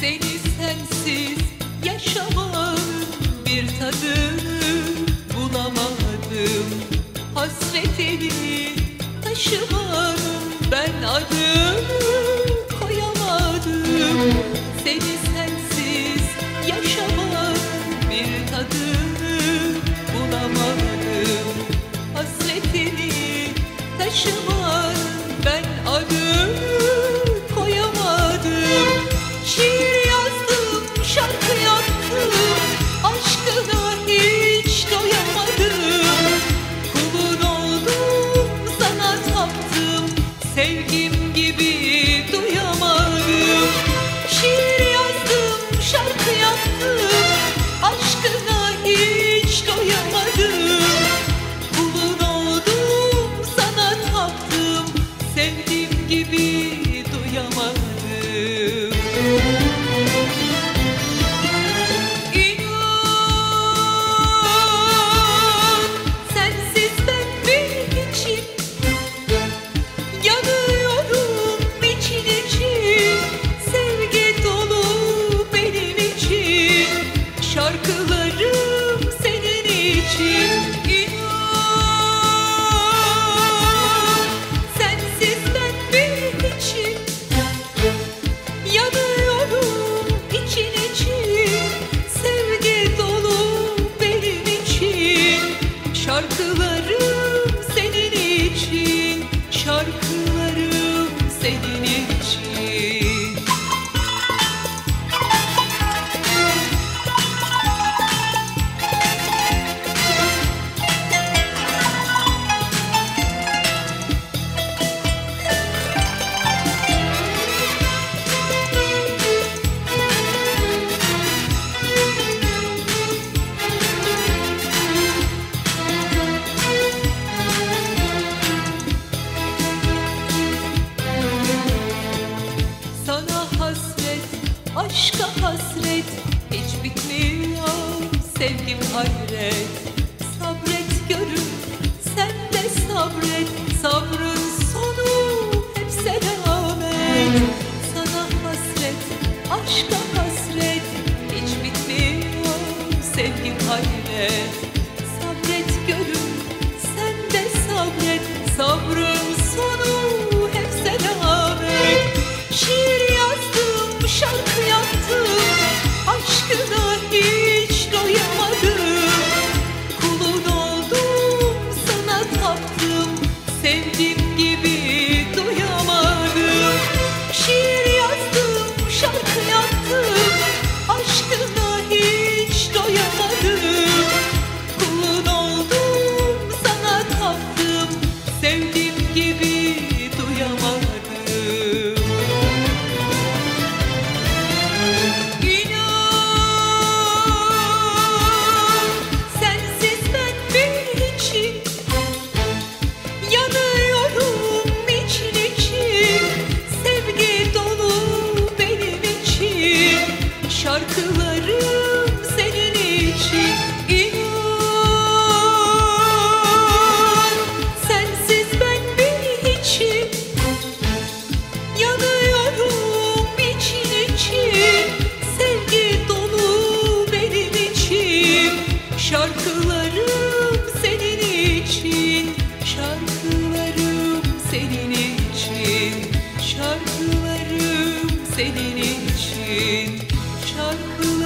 Seni sensiz yaşamanın bir tadını bulamadım. Hasretini taşımanın ben adını koyamadım. Seni sensiz yaşamanın bir tadını bulamadım. Hasretini taşımanın Sevgim gibi duyamadım sevgim hayret. Sabret görüm, sen de sabret. Sabrın sonu hep selamet Sana hasret, aşka hasret. Hiç bitmiyor sevgim hayret. Sabret görüm, sen de sabret. Sabrın sonu hep selamet Şiir yazdım, şarkı yaptım için Şarkılarım senin için Şarkılarım